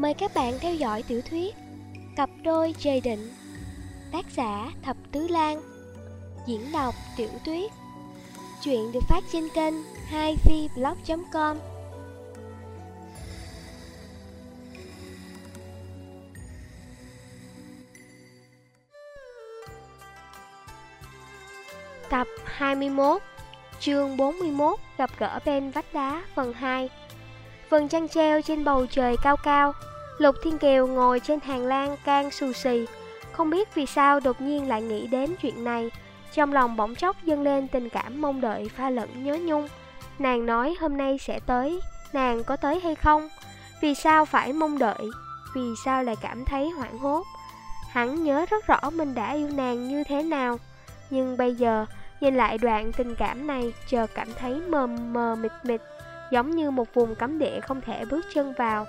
Mời các bạn theo dõi tiểu thuyết Cặp đôi trời định, Tác giả Thập Tứ Lan, Diễn đọc Tiểu Tuyết. Chuyện được phát trên kênh 2vblog.com Tập 21 Chương 41 Gặp gỡ bên vách đá, phần 2 Phần trăng treo trên bầu trời cao cao. Lục Thiên Kiều ngồi trên hàng lan can xù xì Không biết vì sao đột nhiên lại nghĩ đến chuyện này Trong lòng bỗng chốc dâng lên tình cảm mong đợi pha lẫn nhớ nhung Nàng nói hôm nay sẽ tới, Nàng có tới hay không? Vì sao phải mong đợi? Vì sao lại cảm thấy hoảng hốt? Hắn nhớ rất rõ mình đã yêu nàng như thế nào Nhưng bây giờ, nhìn lại đoạn tình cảm này Chờ cảm thấy mờ mờ mịt mịt, Giống như một vùng cấm địa không thể bước chân vào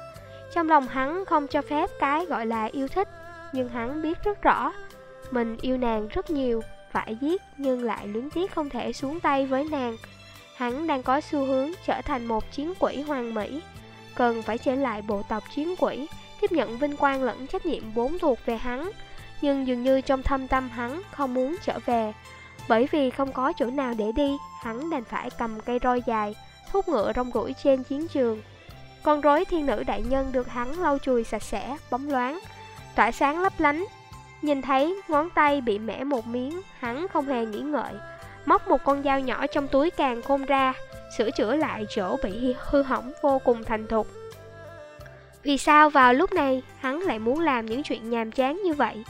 trong lòng hắn không cho phép cái gọi là yêu thích, Nhưng hắn biết rất rõ, Mình yêu nàng rất nhiều, Phải giết nhưng lại luyến tiếc không thể xuống tay với nàng. Hắn đang có xu hướng trở thành một chiến quỷ hoàng mỹ, Cần phải trở lại bộ tộc chiến quỷ, Tiếp nhận vinh quang lẫn trách nhiệm bốn thuộc về hắn. Nhưng dường như trong thâm tâm hắn không muốn trở về, Bởi vì không có chỗ nào để đi, Hắn đành phải cầm cây roi dài, Thúc ngựa rong rủi trên chiến trường con rối thiên nữ đại nhân được hắn lau chùi sạch sẽ, bóng loáng, tỏa sáng lấp lánh. Nhìn thấy ngón tay bị mẻ một miếng, hắn không hề nghĩ ngợi, móc một con dao nhỏ trong túi càng khôn ra, sửa chữa lại chỗ bị hư hỏng vô cùng thành thục. Vì sao vào lúc này hắn lại muốn làm những chuyện nhàm chán như vậy?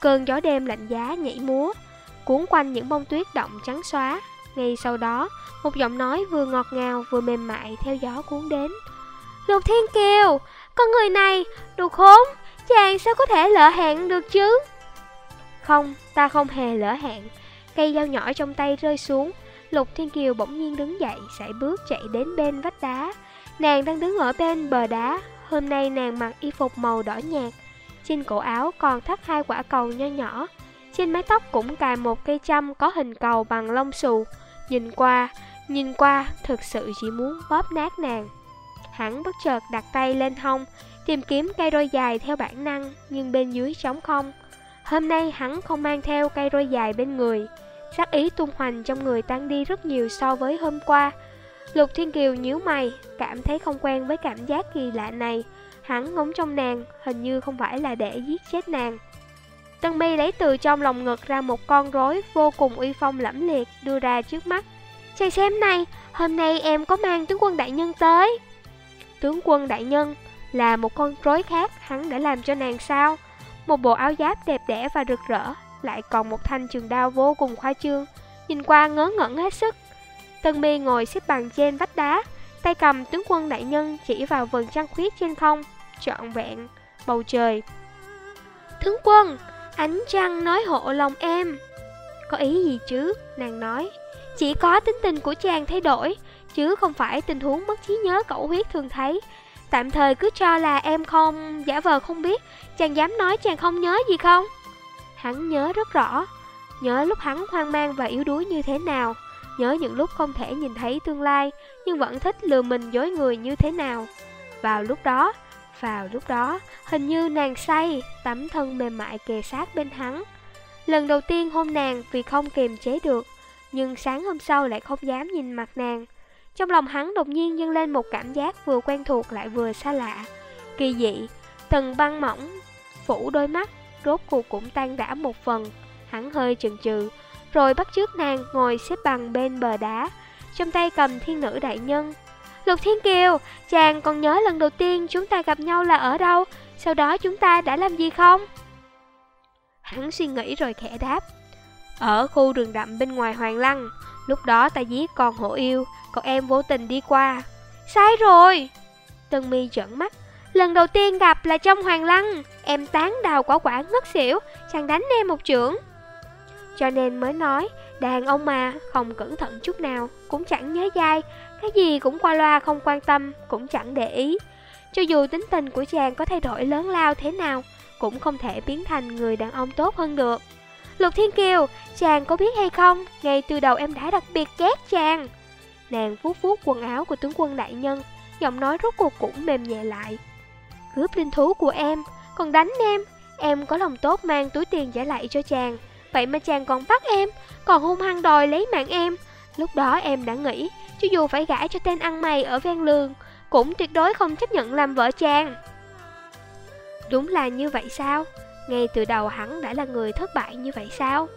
Cơn gió đêm lạnh giá nhảy múa, cuốn quanh những bông tuyết động trắng xóa. Ngay sau đó, một giọng nói vừa ngọt ngào vừa mềm mại theo gió cuốn đến. Lục Thiên Kiều, con người này, đồ khốn, chàng sao có thể lỡ hẹn được chứ? Không, ta không hề lỡ hẹn. Cây dao nhỏ trong tay rơi xuống, Lục Thiên Kiều bỗng nhiên đứng dậy, sải bước chạy đến bên vách đá. Nàng đang đứng ở bên bờ đá, hôm nay nàng mặc y phục màu đỏ nhạt. Trên cổ áo còn thắt hai quả cầu nho nhỏ, trên mái tóc cũng cài một cây châm có hình cầu bằng lông xù. Nhìn qua, nhìn qua, thực sự chỉ muốn bóp nát nàng. Hắn bất chợt đặt tay lên hông, tìm kiếm cây roi dài theo bản năng, nhưng bên dưới trống không. Hôm nay hắn không mang theo cây roi dài bên người, sắc ý tung hoành trong người tăng đi rất nhiều so với hôm qua. Lục Thiên Kiều nhíu mày, cảm thấy không quen với cảm giác kỳ lạ này. Hắn ngóng trong nàng, hình như không phải là để giết chết nàng. Tân mi lấy từ trong lòng ngực ra một con rối vô cùng uy phong lẫm liệt đưa ra trước mắt. Chàng xem này, hôm nay em có mang tướng quân đại nhân tới. Tướng quân đại nhân là một con rối khác hắn đã làm cho nàng sao? Một bộ áo giáp đẹp đẽ và rực rỡ, Lại còn một thanh trường đao vô cùng khoa trương, Nhìn qua ngớ ngẩn hết sức. Tân mi ngồi xếp bằng trên vách đá, Tay cầm tướng quân đại nhân chỉ vào vườn trăng khuyết trên không, Trọn vẹn, bầu trời. Tướng quân, Ánh trăng nói hộ lòng em. Có ý gì chứ Nàng nói Chỉ có tính tình của chàng thay đổi chứ không phải tình huống mất trí nhớ cậu huyết thường thấy. Tạm thời cứ cho là em không, giả vờ không biết, chàng dám nói chàng không nhớ gì không? Hắn nhớ rất rõ, nhớ lúc hắn hoang mang và yếu đuối như thế nào, nhớ những lúc không thể nhìn thấy tương lai, nhưng vẫn thích lừa mình dối người như thế nào. Vào lúc đó, vào lúc đó, hình như nàng say, tấm thân mềm mại kề sát bên hắn. Lần đầu tiên hôn nàng vì không kiềm chế được, nhưng sáng hôm sau lại không dám nhìn mặt nàng. Trong lòng hắn đột nhiên dâng lên một cảm giác vừa quen thuộc lại vừa xa lạ. Kỳ dị, tầng băng mỏng, phủ đôi mắt, rốt cuộc cũng tan rã một phần. Hắn hơi chần chừ, rồi bắt trước nàng ngồi xếp bằng bên bờ đá, trong tay cầm thiên nữ đại nhân. Lục Thiên Kiều, chàng còn nhớ lần đầu tiên chúng ta gặp nhau là ở đâu, sau đó chúng ta đã làm gì không? Hắn suy nghĩ rồi khẽ đáp. Ở khu rừng rậm bên ngoài Hoàng Lăng, lúc đó ta giết con hổ yêu, còn em vô tình đi qua. Sai rồi! Tân mi trợn mắt. Lần đầu tiên gặp là trong hoàng lăng. Em tán đào quả quả ngất xỉu Chàng đánh em một trưởng Cho nên mới nói Đàn ông mà không cẩn thận chút nào Cũng chẳng nhớ dai. Cái gì cũng qua loa không quan tâm Cũng chẳng để ý. Cho dù tính tình của chàng có thay đổi lớn lao thế nào cũng không thể biến thành người đàn ông tốt hơn được Lục Thiên Kiều, chàng có biết hay không Ngay từ đầu em đã đặc biệt ghét chàng Nàng vuốt vuốt quần áo của tướng quân đại nhân Giọng nói rốt cuộc cũng mềm nhẹ lại cướp linh thú của em, còn đánh em. Em có lòng tốt mang túi tiền trả lại cho chàng. Vậy mà chàng còn bắt em, còn hung hăng đòi lấy mạng em. Lúc đó em đã nghĩ, cho dù phải gả cho tên ăn mày ở ven lường, cũng tuyệt đối không chấp nhận làm vợ chàng. Đúng là như vậy sao? Ngay từ đầu hắn đã là người thất bại như vậy sao?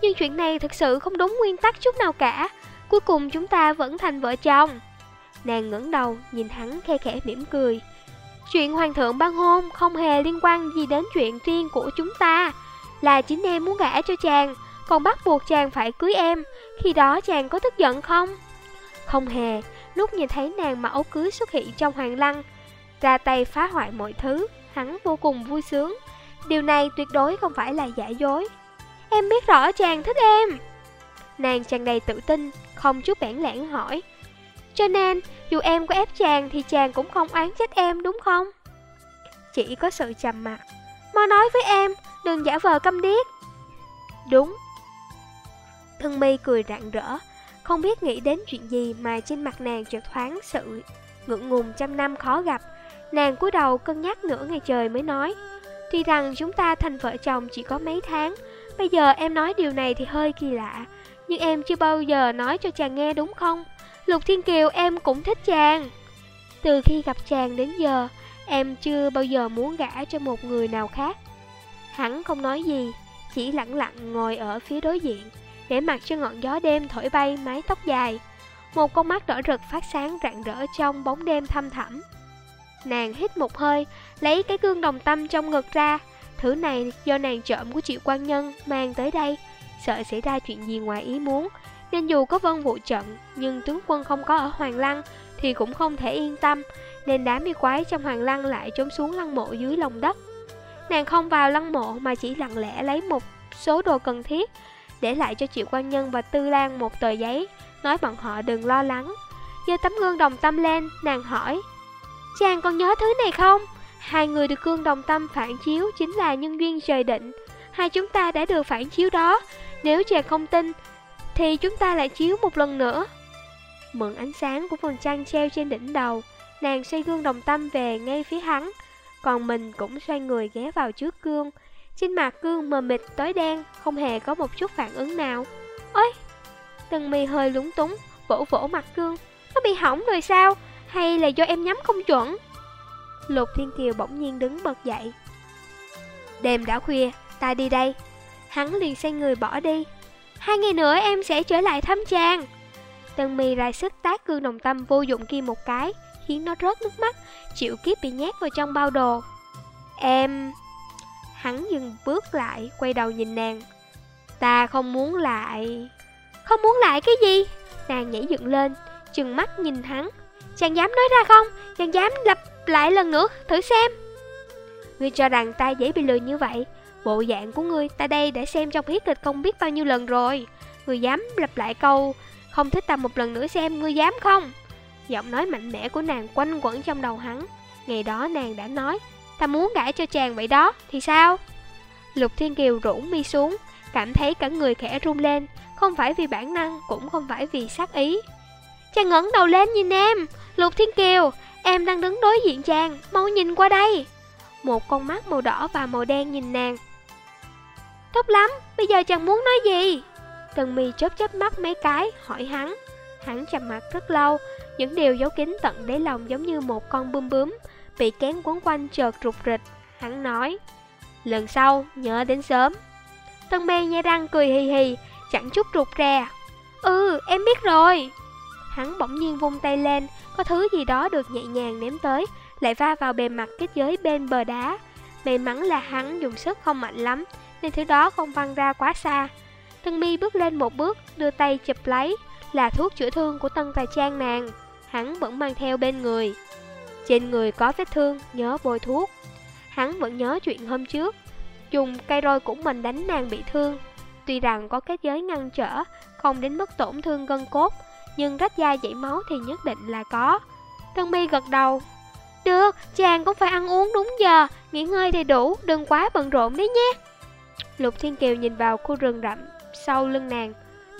Nhưng chuyện này thực sự không đúng nguyên tắc chút nào cả. Cuối cùng chúng ta vẫn thành vợ chồng. Nàng ngẩng đầu, nhìn hắn khe khẽ mỉm cười. Chuyện hoàng thượng ban hôn không hề liên quan gì đến chuyện riêng của chúng ta. Là chính em muốn gả cho chàng, còn bắt buộc chàng phải cưới em. Khi đó chàng có tức giận không? Không hề, lúc nhìn thấy nàng mặc áo cưới xuất hiện trong hoàng lăng, ra tay phá hoại mọi thứ, hắn vô cùng vui sướng. Điều này tuyệt đối không phải là giả dối. Em biết rõ chàng thích em. Nàng tràn đầy tự tin, không chút bản lãng hỏi. Cho nên, dù em có ép chàng thì chàng cũng không oán trách em đúng không? Chỉ có sự trầm mặt. Mau nói với em, đừng giả vờ câm điếc. Đúng. Thân mi cười rạng rỡ, không biết nghĩ đến chuyện gì mà trên mặt nàng chợt thoáng sự ngượng ngùng trăm năm khó gặp. Nàng cúi đầu cân nhắc nửa ngày trời mới nói. Tuy rằng chúng ta thành vợ chồng chỉ có mấy tháng, bây giờ em nói điều này thì hơi kỳ lạ, nhưng em chưa bao giờ nói cho chàng nghe đúng không? Lục Thiên Kiều em cũng thích chàng. Từ khi gặp chàng đến giờ, em chưa bao giờ muốn gả cho một người nào khác. Hắn không nói gì, chỉ lặng lặng ngồi ở phía đối diện, để mặc cho ngọn gió đêm thổi bay mái tóc dài. Một con mắt đỏ rực phát sáng rạng rỡ trong bóng đêm thăm thẳm. Nàng hít một hơi, lấy cái gương đồng tâm trong ngực ra. Thứ này do nàng trộm của triệu quan nhân mang tới đây, sợ xảy ra chuyện gì ngoài ý muốn. Nên dù có vân vụ trận, nhưng tướng quân không có ở Hoàng Lăng thì cũng không thể yên tâm, nên đám yêu quái trong Hoàng Lăng lại trốn xuống lăng mộ dưới lòng đất. Nàng không vào lăng mộ mà chỉ lặng lẽ lấy một số đồ cần thiết, để lại cho triệu quan nhân và tư lan một tờ giấy, nói bọn họ đừng lo lắng. Giơ tấm gương đồng tâm lên, nàng hỏi, Chàng còn nhớ thứ này không? Hai người được gương đồng tâm phản chiếu chính là nhân duyên trời định. Hai chúng ta đã được phản chiếu đó. Nếu chàng không tin, thì chúng ta lại chiếu một lần nữa. Mượn ánh sáng của phần trăng treo trên đỉnh đầu, nàng xoay gương đồng tâm về ngay phía hắn, còn mình cũng xoay người ghé vào trước gương. Trên mặt gương mờ mịt tối đen, không hề có một chút phản ứng nào. Ôi! Tần mì hơi lúng túng, vỗ vỗ mặt gương. Nó bị hỏng rồi sao? Hay là do em nhắm không chuẩn? Lục Thiên Kiều bỗng nhiên đứng bật dậy. Đêm đã khuya, ta đi đây. Hắn liền xoay người bỏ đi. Hai ngày nữa em sẽ trở lại thăm chàng. Tân mi ra sức tác cương đồng tâm vô dụng kia một cái, khiến nó rớt nước mắt, chịu kiếp bị nhét vào trong bao đồ. Em... Hắn dừng bước lại, quay đầu nhìn nàng. Ta không muốn lại... Không muốn lại cái gì? Nàng nhảy dựng lên, chừng mắt nhìn hắn. Chàng dám nói ra không? Chàng dám lặp lại lần nữa, thử xem. Ngươi cho rằng ta dễ bị lừa như vậy? Bộ dạng của ngươi ta đây đã xem trong hiết kịch không biết bao nhiêu lần rồi. Ngươi dám lặp lại câu không thích ta một lần nữa xem ngươi dám không? Giọng nói mạnh mẽ của nàng quanh quẩn trong đầu hắn. Ngày đó nàng đã nói, ta muốn gãi cho chàng vậy đó, thì sao? Lục Thiên Kiều rũ mi xuống, cảm thấy cả người khẽ run lên, không phải vì bản năng, cũng không phải vì sát ý. Chàng ngẩng đầu lên nhìn em, Lục Thiên Kiều, em đang đứng đối diện chàng, mau nhìn qua đây. Một con mắt màu đỏ và màu đen nhìn nàng. Tốt lắm, bây giờ chàng muốn nói gì? Tần mi chớp chớp mắt mấy cái, hỏi hắn. Hắn trầm mặt rất lâu, những điều giấu kín tận đáy lòng giống như một con bướm bướm, bị kén quấn quanh chợt rụt rịch. Hắn nói, lần sau nhớ đến sớm. Tân mê nhai răng cười hì hì, chẳng chút rụt rè. Ừ, em biết rồi. Hắn bỗng nhiên vung tay lên, có thứ gì đó được nhẹ nhàng ném tới, lại va vào bề mặt kết giới bên bờ đá. May mắn là hắn dùng sức không mạnh lắm, nên thứ đó không văng ra quá xa. Tân mi bước lên một bước, đưa tay chụp lấy, là thuốc chữa thương của tân tài trang nàng. Hắn vẫn mang theo bên người. Trên người có vết thương, nhớ bôi thuốc. Hắn vẫn nhớ chuyện hôm trước, dùng cây roi của mình đánh nàng bị thương. Tuy rằng có kết giới ngăn trở, không đến mức tổn thương gân cốt, nhưng rách da chảy máu thì nhất định là có. Tân mi gật đầu. Được, chàng cũng phải ăn uống đúng giờ, nghỉ ngơi thì đủ, đừng quá bận rộn đấy nhé. Lục Thiên Kiều nhìn vào khu rừng rậm sau lưng nàng.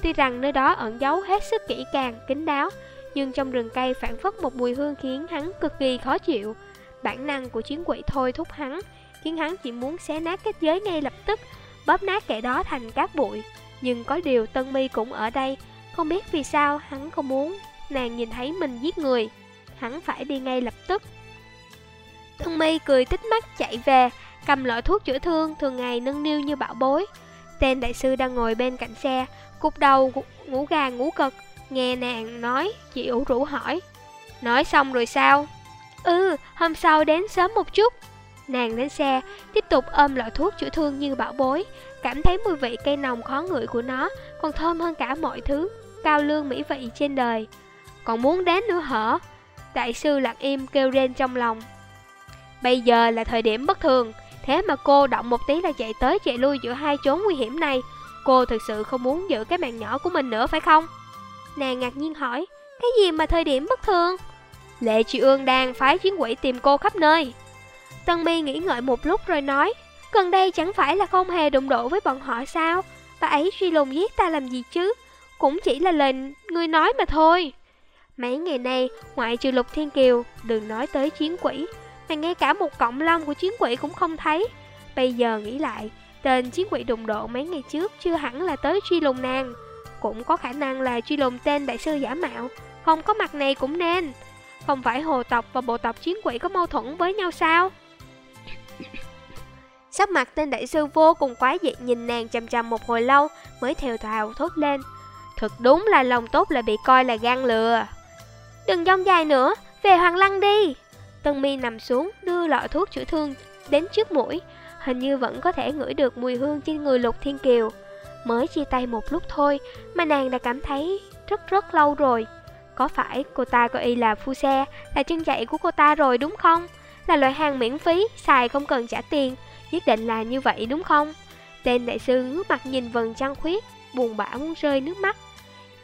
Tuy rằng nơi đó ẩn giấu hết sức kỹ càng, kín đáo, nhưng trong rừng cây phản phất một mùi hương khiến hắn cực kỳ khó chịu. Bản năng của chiến quỷ thôi thúc hắn, khiến hắn chỉ muốn xé nát kết giới ngay lập tức, bóp nát kẻ đó thành cát bụi. Nhưng có điều Tân Mi cũng ở đây, không biết vì sao hắn không muốn nàng nhìn thấy mình giết người. Hắn phải đi ngay lập tức. Tân Mi cười tích mắt chạy về, cầm loại thuốc chữa thương thường ngày nâng niu như bảo bối. Tên đại sư đang ngồi bên cạnh xe, cục đầu ngủ gà ngủ cực, nghe nàng nói, chị ủ rũ hỏi. Nói xong rồi sao? Ừ, hôm sau đến sớm một chút. Nàng lên xe, tiếp tục ôm loại thuốc chữa thương như bảo bối, cảm thấy mùi vị cây nồng khó ngửi của nó còn thơm hơn cả mọi thứ, cao lương mỹ vị trên đời. Còn muốn đến nữa hả? Đại sư lặng im kêu lên trong lòng. Bây giờ là thời điểm bất thường, thế mà cô động một tí là chạy tới chạy lui giữa hai chốn nguy hiểm này. Cô thực sự không muốn giữ cái mạng nhỏ của mình nữa phải không? Nàng ngạc nhiên hỏi, cái gì mà thời điểm bất thường? Lệ Trị Ương đang phái chiến quỷ tìm cô khắp nơi. Tân Mi nghĩ ngợi một lúc rồi nói, gần đây chẳng phải là không hề đụng độ với bọn họ sao? Bà ấy suy lùng giết ta làm gì chứ? Cũng chỉ là lời người nói mà thôi. Mấy ngày nay, ngoại trừ Lục Thiên Kiều, đừng nói tới chiến quỷ, mà ngay cả một cộng long của chiến quỷ cũng không thấy. Bây giờ nghĩ lại, tên chiến quỷ đụng độ mấy ngày trước chưa hẳn là tới truy lùng nàng. Cũng có khả năng là truy lùng tên đại sư giả mạo, không có mặt này cũng nên. Không phải hồ tộc và bộ tộc chiến quỷ có mâu thuẫn với nhau sao? Sắc mặt tên đại sư vô cùng quái dị nhìn nàng chằm chằm một hồi lâu mới theo thào thốt lên. Thật đúng là lòng tốt là bị coi là gan lừa. Đừng dông dài nữa, về Hoàng Lăng đi. Tân mi nằm xuống đưa lọ thuốc chữa thương đến trước mũi. Hình như vẫn có thể ngửi được mùi hương trên người Lục Thiên Kiều. Mới chia tay một lúc thôi mà nàng đã cảm thấy rất rất lâu rồi. Có phải cô ta coi y là phu xe, là chân chạy của cô ta rồi đúng không? Là loại hàng miễn phí, xài không cần trả tiền, nhất định là như vậy đúng không? Tên đại sư ngước mặt nhìn vần trăng khuyết, buồn bã muốn rơi nước mắt.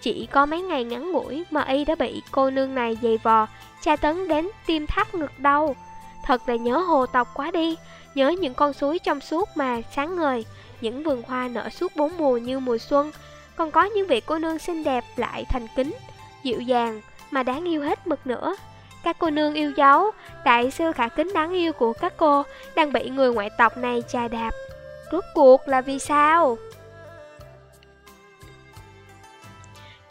Chỉ có mấy ngày ngắn ngủi mà y đã bị cô nương này dày vò, tra tấn đến tim thắt ngực đau. Thật là nhớ hồ tộc quá đi, nhớ những con suối trong suốt mà sáng ngời, những vườn hoa nở suốt bốn mùa như mùa xuân, còn có những vị cô nương xinh đẹp lại thành kính, dịu dàng mà đáng yêu hết mực nữa. Các cô nương yêu dấu, đại sư khả kính đáng yêu của các cô đang bị người ngoại tộc này chà đạp. Rốt cuộc là vì sao?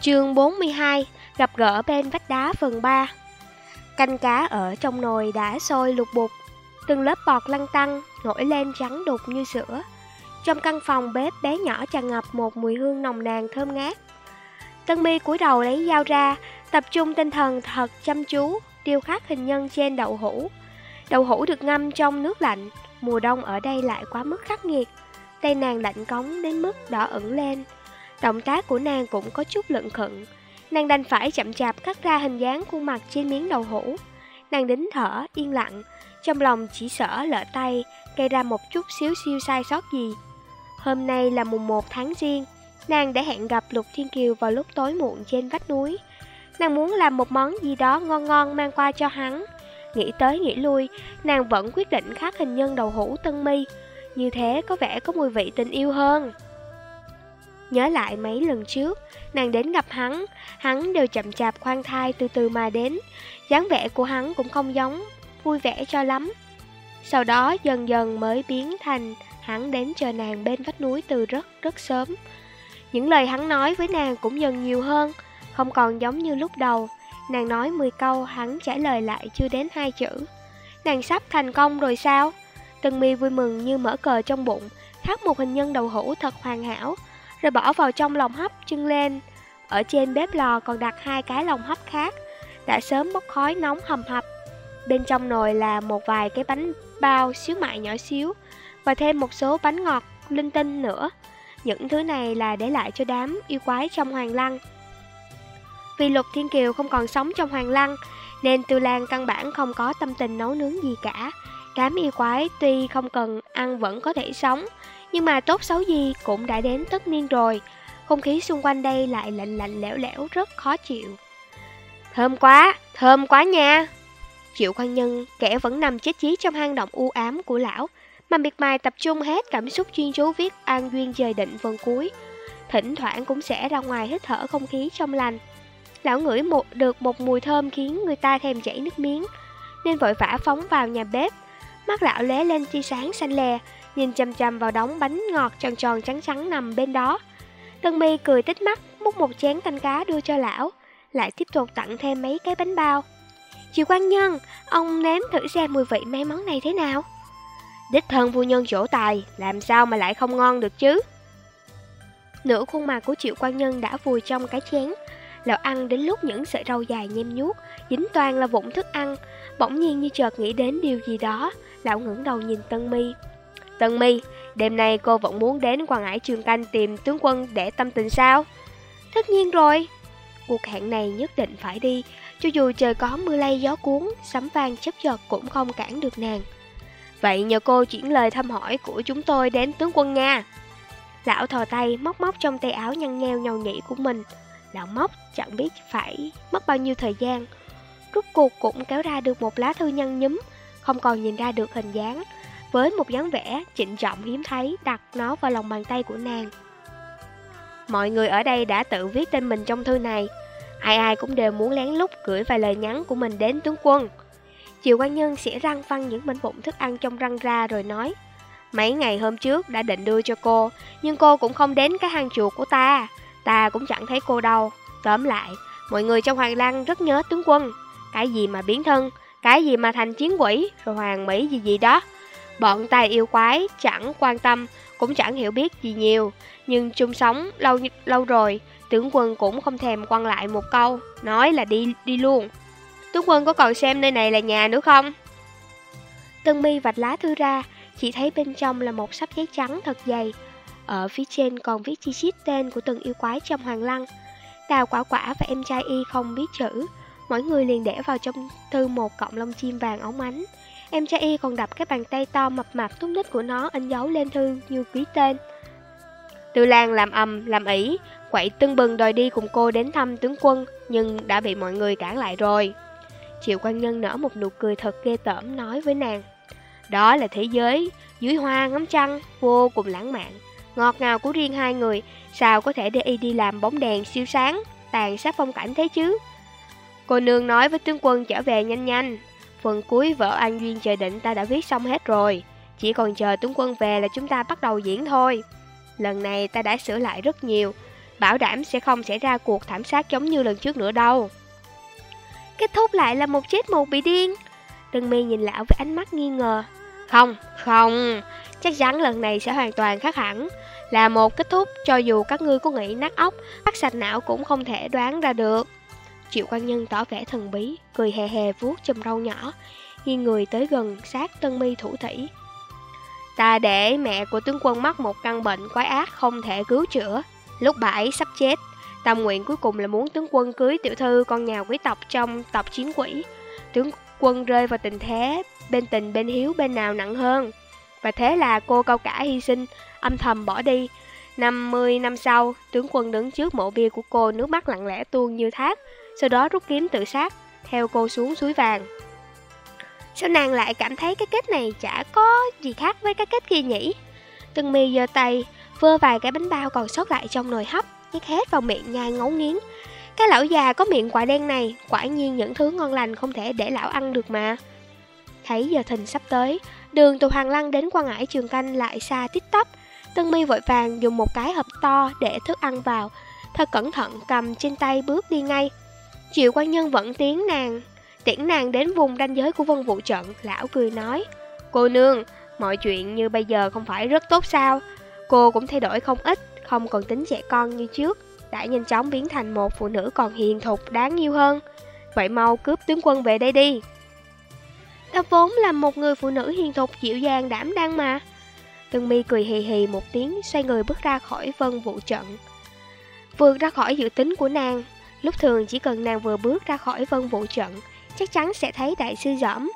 Chương 42 Gặp gỡ bên vách đá phần 3 Canh cá ở trong nồi đã sôi lục bục. Từng lớp bọt lăn tăng nổi lên trắng đục như sữa. Trong căn phòng bếp bé nhỏ tràn ngập một mùi hương nồng nàn thơm ngát. Tân mi cúi đầu lấy dao ra, Tập trung tinh thần thật chăm chú, Điêu khắc hình nhân trên đậu hũ. Đậu hũ được ngâm trong nước lạnh, Mùa đông ở đây lại quá mức khắc nghiệt. Tay nàng lạnh cống đến mức đỏ ẩn lên. Động tác của nàng cũng có chút lận khận Nàng đành phải chậm chạp cắt ra hình dáng khuôn mặt trên miếng đầu hũ. Nàng đính thở, yên lặng. Trong lòng chỉ sợ lỡ tay Gây ra một chút xíu siêu sai sót gì. Hôm nay là mùng 1 tháng riêng Nàng đã hẹn gặp Lục Thiên Kiều vào lúc tối muộn trên vách núi. Nàng muốn làm một món gì đó ngon ngon mang qua cho hắn. Nghĩ tới nghĩ lui Nàng vẫn quyết định khắc hình nhân đầu hũ tân mi. Như thế có vẻ có mùi vị tình yêu hơn. Nhớ lại mấy lần trước, nàng đến gặp hắn, hắn đều chậm chạp khoan thai từ từ mà đến, dáng vẻ của hắn cũng không giống, vui vẻ cho lắm. Sau đó dần dần mới biến thành hắn đến chờ nàng bên vách núi từ rất rất sớm. Những lời hắn nói với nàng cũng dần nhiều hơn, không còn giống như lúc đầu. Nàng nói 10 câu, hắn trả lời lại chưa đến hai chữ. Nàng sắp thành công rồi sao? Tân mi vui mừng như mở cờ trong bụng, khắc một hình nhân đầu hũ thật hoàn hảo, rồi bỏ vào trong lồng hấp chưng lên. Ở trên bếp lò còn đặt hai cái lồng hấp khác, đã sớm bốc khói nóng hầm hập. Bên trong nồi là một vài cái bánh bao xíu mại nhỏ xíu, và thêm một số bánh ngọt linh tinh nữa. Những thứ này là để lại cho đám yêu quái trong hoàng lăng. Vì Lục Thiên Kiều không còn sống trong hoàng lăng, nên Tư Lan căn bản không có tâm tình nấu nướng gì cả. Đám yêu quái tuy không cần ăn vẫn có thể sống, nhưng mà tốt xấu gì cũng đã đến tất niên rồi. Không khí xung quanh đây lại lạnh lạnh lẽo lẽo rất khó chịu. Thơm quá, thơm quá nha. Triệu quan nhân, kẻ vẫn nằm chết chí trong hang động u ám của lão Mà miệt mài tập trung hết cảm xúc chuyên chú viết an duyên dời định phần cuối. Thỉnh thoảng cũng sẽ ra ngoài hít thở không khí trong lành. Lão ngửi một, được một mùi thơm khiến người ta thèm chảy nước miếng nên vội vã phóng vào nhà bếp. Mắt lão lé lên tia sáng xanh lè, nhìn chăm chăm vào đống bánh ngọt tròn tròn trắng trắng nằm bên đó. Tân mi cười tích mắt, múc một chén canh cá đưa cho lão, lại tiếp tục tặng thêm mấy cái bánh bao. Chị quan nhân, ông nếm thử xem mùi vị mấy món này thế nào. Đích thân phu nhân chỗ tài, làm sao mà lại không ngon được chứ? Nửa khuôn mặt của triệu quan nhân đã vùi trong cái chén. Lão ăn đến lúc những sợi rau dài nhem nhuốc, dính toàn là vụn thức ăn. Bỗng nhiên như chợt nghĩ đến điều gì đó, lão ngẩng đầu nhìn Tân Mi. Tân Mi, đêm nay cô vẫn muốn đến quan Hải trường canh tìm tướng quân để tâm tình sao? Tất nhiên rồi. Cuộc hẹn này nhất định phải đi, cho dù trời có mưa lay gió cuốn, sấm vang chấp giật cũng không cản được nàng. Vậy nhờ cô chuyển lời thăm hỏi của chúng tôi đến tướng quân nha. Lão thò tay móc móc trong tay áo nhăn nheo nhầu nhĩ của mình. Lão móc chẳng biết phải mất bao nhiêu thời gian. Rút cuộc cũng kéo ra được một lá thư nhăn nhúm, không còn nhìn ra được hình dáng. Với một dáng vẻ trịnh trọng hiếm thấy đặt nó vào lòng bàn tay của nàng. Mọi người ở đây đã tự viết tên mình trong thư này. Ai ai cũng đều muốn lén lút gửi vài lời nhắn của mình đến tướng quân. Chiều quan nhân sẽ răng văng những mảnh vụn thức ăn trong răng ra rồi nói Mấy ngày hôm trước đã định đưa cho cô Nhưng cô cũng không đến cái hang chuột của ta Ta cũng chẳng thấy cô đâu Tóm lại, mọi người trong Hoàng Lăng rất nhớ tướng quân Cái gì mà biến thân Cái gì mà thành chiến quỷ Rồi hoàng mỹ gì gì đó Bọn tay yêu quái chẳng quan tâm Cũng chẳng hiểu biết gì nhiều Nhưng chung sống lâu lâu rồi Tướng quân cũng không thèm quan lại một câu Nói là đi đi luôn Tướng quân có còn xem nơi này là nhà nữa không? Tân mi vạch lá thư ra, chỉ thấy bên trong là một sắp giấy trắng thật dày. Ở phía trên còn viết chi chít tên của từng yêu quái trong hoàng lăng. Đào quả quả và em trai y không biết chữ. Mỗi người liền để vào trong thư một cọng lông chim vàng óng ánh. Em trai y còn đập cái bàn tay to mập mạp tút nít của nó in dấu lên thư như ký tên. Tư Lan làm ầm, làm ỉ, quậy tưng bừng đòi đi cùng cô đến thăm tướng quân, nhưng đã bị mọi người cản lại rồi. Triệu quan nhân nở một nụ cười thật ghê tởm nói với nàng Đó là thế giới, dưới hoa ngắm trăng, vô cùng lãng mạn Ngọt ngào của riêng hai người, sao có thể để y đi làm bóng đèn siêu sáng, tàn sát phong cảnh thế chứ Cô nương nói với tướng quân trở về nhanh nhanh Phần cuối vợ An Duyên trời định ta đã viết xong hết rồi. Chỉ còn chờ tướng quân về là chúng ta bắt đầu diễn thôi. Lần này ta đã sửa lại rất nhiều. Bảo đảm sẽ không xảy ra cuộc thảm sát giống như lần trước nữa đâu. Kết thúc lại là một chết một bị điên. Tân mi nhìn lão với ánh mắt nghi ngờ. Không, không. Chắc chắn lần này sẽ hoàn toàn khác hẳn. Là một kết thúc cho dù các ngươi có nghĩ nát óc Bắt sạch não cũng không thể đoán ra được. Triệu quan nhân tỏ vẻ thần bí Cười hè hè vuốt chùm râu nhỏ Nghiêng người tới gần sát tân mi thủ thủy Ta để mẹ của tướng quân mắc một căn bệnh quái ác không thể cứu chữa Lúc bà ấy sắp chết Tâm nguyện cuối cùng là muốn tướng quân cưới tiểu thư con nhà quý tộc trong tộc chiến quỷ. Tướng quân rơi vào tình thế bên tình bên hiếu bên nào nặng hơn. Và thế là cô cao cả hy sinh, âm thầm bỏ đi. 50 năm sau, tướng quân đứng trước mộ bia của cô nước mắt lặng lẽ tuôn như thác, sau đó rút kiếm tự sát, theo cô xuống suối vàng. Sao nàng lại cảm thấy cái kết này chả có gì khác với cái kết kia nhỉ? Tân mi giơ tay, vơ vài cái bánh bao còn sót lại trong nồi hấp, nhét hết vào miệng nhai ngấu nghiến. Cái lão già có miệng quả đen này, quả nhiên những thứ ngon lành không thể để lão ăn được mà. Thấy giờ thình sắp tới, đường từ Hoàng Lăng đến quan ải trường canh lại xa tít tắp. Tân mi vội vàng dùng một cái hộp to để thức ăn vào, thật cẩn thận cầm trên tay bước đi ngay. Triệu quan nhân vẫn tiến nàng, tiễn nàng đến vùng ranh giới của vân vụ trận, lão cười nói. Cô nương, mọi chuyện như bây giờ không phải rất tốt sao? Cô cũng thay đổi không ít, không còn tính trẻ con như trước, đã nhanh chóng biến thành một phụ nữ còn hiền thục đáng yêu hơn. Vậy mau cướp tướng quân về đây đi. Ta vốn là một người phụ nữ hiền thục dịu dàng đảm đang mà. Từng mi cười hì hì một tiếng xoay người bước ra khỏi vân vụ trận. Vượt ra khỏi dự tính của nàng, lúc thường chỉ cần nàng vừa bước ra khỏi vân vụ trận, chắc chắn sẽ thấy đại sư giỏm.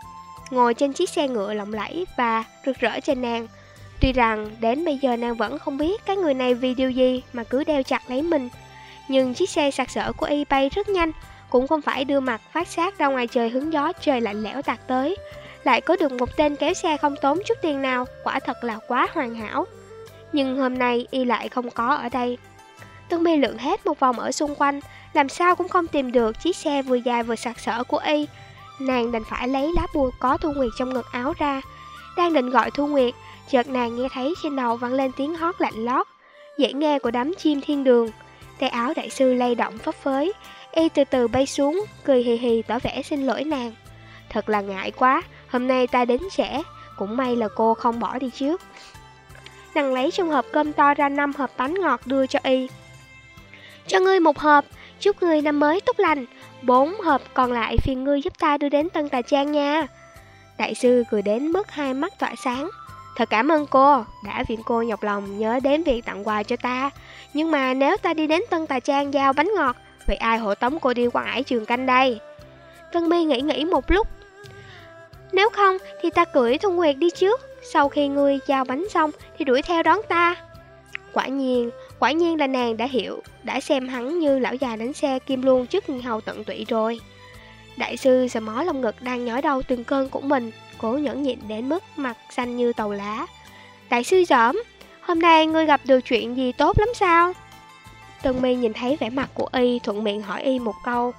Ngồi trên chiếc xe ngựa lộng lẫy và rực rỡ trên nàng, Tuy rằng đến bây giờ nàng vẫn không biết cái người này vì điều gì mà cứ đeo chặt lấy mình. Nhưng chiếc xe sạc sỡ của y bay rất nhanh Cũng không phải đưa mặt phát sát ra ngoài trời hướng gió trời lạnh lẽo tạt tới. Lại có được một tên kéo xe không tốn chút tiền nào Quả thật là quá hoàn hảo. Nhưng hôm nay y lại không có ở đây. Tân mi lượng hết một vòng ở xung quanh làm sao cũng không tìm được chiếc xe vừa dài vừa sạc sỡ của y nàng đành phải lấy lá bùa có Thu Nguyệt trong ngực áo ra. Đang định gọi Thu Nguyệt, chợt nàng nghe thấy trên đầu vang lên tiếng hót lạnh lót, dễ nghe của đám chim thiên đường. Tay áo đại sư lay động phấp phới, y từ từ bay xuống, cười hì hì tỏ vẻ xin lỗi nàng. Thật là ngại quá, hôm nay ta đến trễ, cũng may là cô không bỏ đi trước. Nàng lấy trong hộp cơm to ra năm hộp bánh ngọt đưa cho y. Cho ngươi một hộp, chúc ngươi năm mới tốt lành. Bốn hộp còn lại phiền ngươi giúp ta đưa đến Tân Tà Trang nha. Đại sư cười đến mức hai mắt tỏa sáng. Thật cảm ơn cô, đã viện cô nhọc lòng nhớ đến việc tặng quà cho ta. Nhưng mà nếu ta đi đến Tân Tà Trang giao bánh ngọt, vậy ai hộ tống cô đi qua ải trường canh đây? Tân mi nghĩ nghĩ một lúc. Nếu không thì ta cưỡi Thu Nguyệt đi trước, sau khi ngươi giao bánh xong thì đuổi theo đón ta. Quả nhiên, quả nhiên là nàng đã hiểu, đã xem hắn như lão già đánh xe kim luôn trước hầu tận tụy rồi. Đại sư sờ mó lông ngực đang nhói đau từng cơn của mình, cố nhẫn nhịn đến mức mặt xanh như tàu lá. Đại sư giỡn, hôm nay ngươi gặp được chuyện gì tốt lắm sao? Tân mi nhìn thấy vẻ mặt của y thuận miệng hỏi y một câu.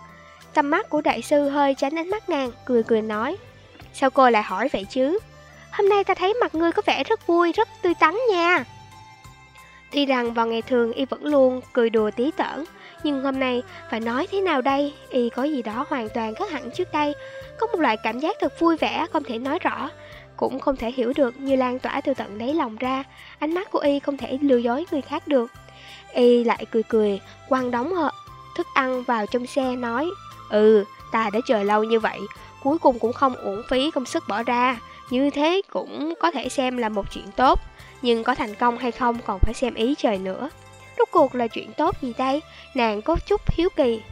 Tầm mắt của đại sư hơi tránh ánh mắt nàng, cười cười nói. Sao cô lại hỏi vậy chứ? Hôm nay ta thấy mặt ngươi có vẻ rất vui, rất tươi tắn nha. Tuy rằng vào ngày thường y vẫn luôn cười đùa tí tởn, nhưng hôm nay phải nói thế nào đây, y có gì đó hoàn toàn khác hẳn trước đây, có một loại cảm giác thật vui vẻ không thể nói rõ, cũng không thể hiểu được như lan tỏa từ tận đáy lòng ra, ánh mắt của y không thể lừa dối người khác được. Y lại cười cười, quăng đóng hợp thức ăn vào trong xe nói, ừ, ta đã chờ lâu như vậy, cuối cùng cũng không uổng phí công sức bỏ ra, như thế cũng có thể xem là một chuyện tốt, nhưng có thành công hay không còn phải xem ý trời nữa. Rốt cuộc là chuyện tốt gì đây? Nàng có chút hiếu kỳ.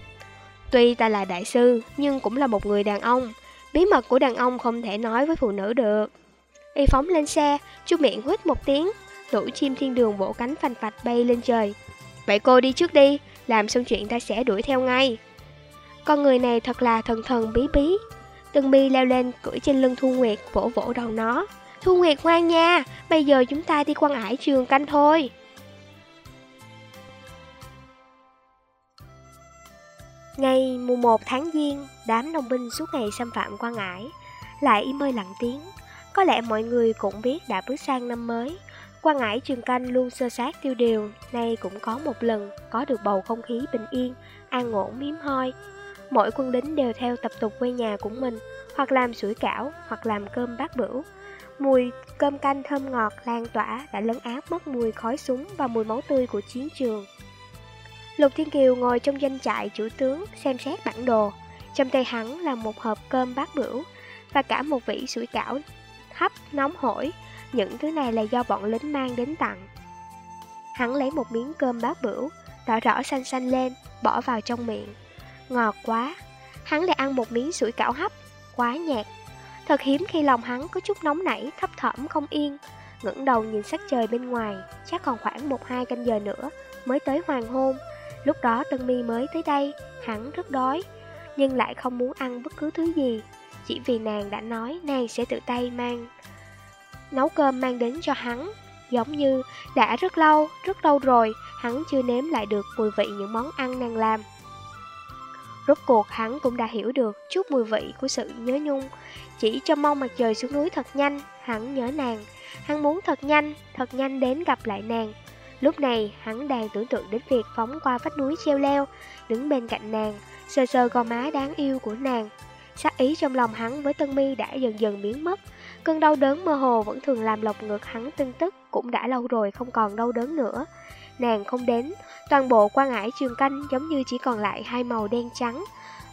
Tuy ta là đại sư, nhưng cũng là một người đàn ông. Bí mật của đàn ông không thể nói với phụ nữ được. Y phóng lên xe, chú miệng huyết một tiếng, lũ chim thiên đường vỗ cánh phành phạch bay lên trời. Vậy cô đi trước đi, làm xong chuyện ta sẽ đuổi theo ngay. Con người này thật là thần thần bí bí. Từng mi leo lên cưỡi trên lưng Thu Nguyệt vỗ vỗ đầu nó. Thu Nguyệt ngoan nha, bây giờ chúng ta đi quan ải trường canh thôi. Ngày mùng 1 tháng Giêng, đám nông binh suốt ngày xâm phạm quan ải, lại im ơi lặng tiếng. Có lẽ mọi người cũng biết đã bước sang năm mới. Quan ải trường canh luôn sơ sát tiêu điều, nay cũng có một lần có được bầu không khí bình yên, an ổn miếm hoi. Mỗi quân lính đều theo tập tục quê nhà của mình, hoặc làm sủi cảo, hoặc làm cơm bát bửu. Mùi cơm canh thơm ngọt lan tỏa đã lấn áp mất mùi khói súng và mùi máu tươi của chiến trường. Lục Thiên Kiều ngồi trong danh trại chủ tướng xem xét bản đồ. Trong tay hắn là một hộp cơm bát bửu và cả một vỉ sủi cảo hấp nóng hổi. Những thứ này là do bọn lính mang đến tặng. Hắn lấy một miếng cơm bát bửu, đỏ rõ xanh xanh lên, bỏ vào trong miệng. Ngọt quá. Hắn lại ăn một miếng sủi cảo hấp, quá nhạt. Thật hiếm khi lòng hắn có chút nóng nảy, thấp thỏm không yên. ngẩng đầu nhìn sắc trời bên ngoài, chắc còn khoảng một hai canh giờ nữa mới tới hoàng hôn. Lúc đó Tân Mi mới tới đây, hắn rất đói, nhưng lại không muốn ăn bất cứ thứ gì, chỉ vì nàng đã nói nàng sẽ tự tay mang nấu cơm mang đến cho hắn. Giống như đã rất lâu, rất lâu rồi, hắn chưa nếm lại được mùi vị những món ăn nàng làm. Rốt cuộc hắn cũng đã hiểu được chút mùi vị của sự nhớ nhung. Chỉ cho mong mặt trời xuống núi thật nhanh, hắn nhớ nàng. Hắn muốn thật nhanh, thật nhanh đến gặp lại nàng. Lúc này, hắn đang tưởng tượng đến việc phóng qua vách núi treo leo, đứng bên cạnh nàng, sờ sờ gò má đáng yêu của nàng. Sắc ý trong lòng hắn với Tân Mi đã dần dần biến mất. Cơn đau đớn mơ hồ vẫn thường làm lọc ngực hắn tinh tức, cũng đã lâu rồi không còn đau đớn nữa. Nàng không đến, toàn bộ quan ải trường canh giống như chỉ còn lại hai màu đen trắng.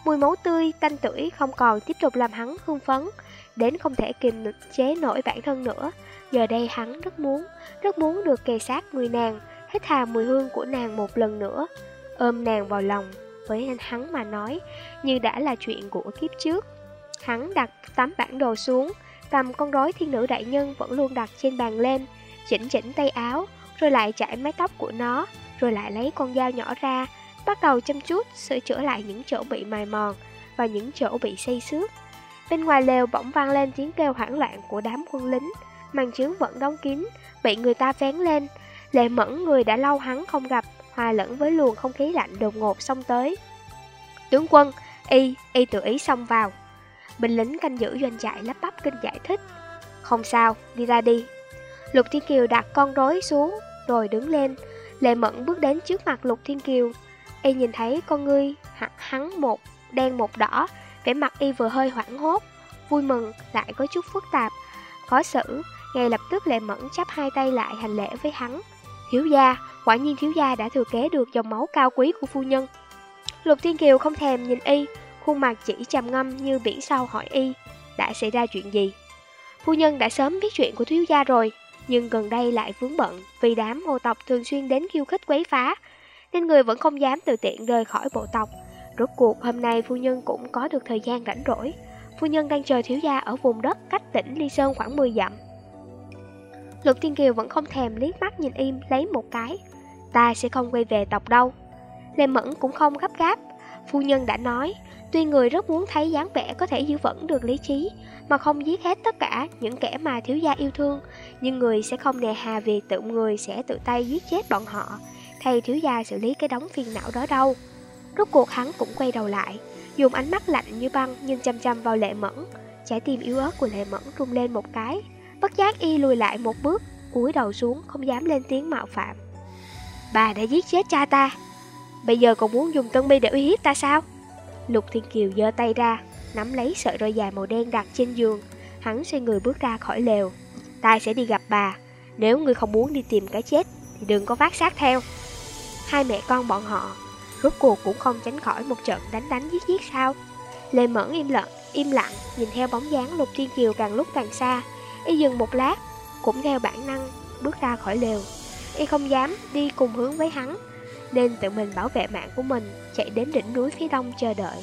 Mùi máu tươi, tanh tưởi không còn tiếp tục làm hắn hưng phấn, đến không thể kiềm chế nổi bản thân nữa. Giờ đây hắn rất muốn, rất muốn được kề sát người nàng, hít hà mùi hương của nàng một lần nữa, ôm nàng vào lòng. Với hắn mà nói, như đã là chuyện của kiếp trước. Hắn đặt tấm bản đồ xuống, cầm con rối thiên nữ đại nhân vẫn luôn đặt trên bàn lên, chỉnh chỉnh tay áo, rồi lại chải mái tóc của nó, rồi lại lấy con dao nhỏ ra, bắt đầu chăm chút sửa chữa lại những chỗ bị mài mòn và những chỗ bị xây xước. Bên ngoài lều bỗng vang lên tiếng kêu hoảng loạn của đám quân lính, màn chướng vẫn đóng kín, bị người ta vén lên. Lệ mẫn người đã lâu hắn không gặp, hòa lẫn với luồng không khí lạnh đột ngột xông tới. Tướng quân, y, y tự ý xông vào. Binh lính canh giữ doanh trại lắp bắp kinh giải thích Không sao, đi ra đi Lục Thiên Kiều đặt con rối xuống rồi đứng lên. Lệ Mẫn bước đến trước mặt Lục Thiên Kiều. Y nhìn thấy con ngươi hắn một, đen một đỏ, vẻ mặt y vừa hơi hoảng hốt, Vui mừng, lại có chút phức tạp. Khó xử, Ngay lập tức Lệ Mẫn chắp hai tay lại hành lễ với hắn. Thiếu gia, Quả nhiên thiếu gia đã thừa kế được dòng máu cao quý của phu nhân. Lục Thiên Kiều không thèm nhìn y, Khuôn mặt chỉ trầm ngâm như biển sâu hỏi y, Đã xảy ra chuyện gì? Phu nhân đã sớm biết chuyện của thiếu gia rồi. Nhưng gần đây lại vướng bận Vì đám hồ tộc thường xuyên đến khiêu khích quấy phá, Nên người vẫn không dám tự tiện rời khỏi bộ tộc. Rốt cuộc hôm nay phu nhân cũng có được thời gian rảnh rỗi. Phu nhân đang chờ thiếu gia ở vùng đất cách tỉnh Ly Sơn khoảng 10 dặm. Lục Thiên Kiều vẫn không thèm liếc mắt nhìn im, lấy một cái. Ta sẽ không quay về tộc đâu. Lê Mẫn cũng không gấp gáp. Phu nhân đã nói Tuy người rất muốn thấy dáng vẻ có thể giữ vững được lý trí, Mà không giết hết tất cả những kẻ mà thiếu gia yêu thương, Nhưng người sẽ không nề hà vì tự người sẽ tự tay giết chết bọn họ, Thay thiếu gia xử lý cái đống phiền não đó đâu. Rốt cuộc hắn cũng quay đầu lại, Dùng ánh mắt lạnh như băng nhìn chăm chăm vào lệ mẫn. Trái tim yếu ớt của lệ mẫn rung lên một cái, Bất giác y lùi lại một bước, cúi đầu xuống, không dám lên tiếng mạo phạm. Bà đã giết chết cha ta, Bây giờ còn muốn dùng tân bi để uy hiếp ta sao? Lục Thiên Kiều giơ tay ra Nắm lấy sợi roi dài màu đen đặt trên giường. Hắn xoay người bước ra khỏi lều. Ta sẽ đi gặp bà. Nếu người không muốn đi tìm cái chết Thì đừng có phát sát theo. Hai mẹ con bọn họ Rốt cuộc cũng không tránh khỏi một trận đánh đánh giết giết sao. Lê Mẫn im lặng, im lặng Nhìn theo bóng dáng Lục Thiên Kiều càng lúc càng xa. Y dừng một lát Cũng theo bản năng bước ra khỏi lều. Y không dám đi cùng hướng với hắn. Nên tự mình bảo vệ mạng của mình, Chạy đến đỉnh núi phía đông chờ đợi.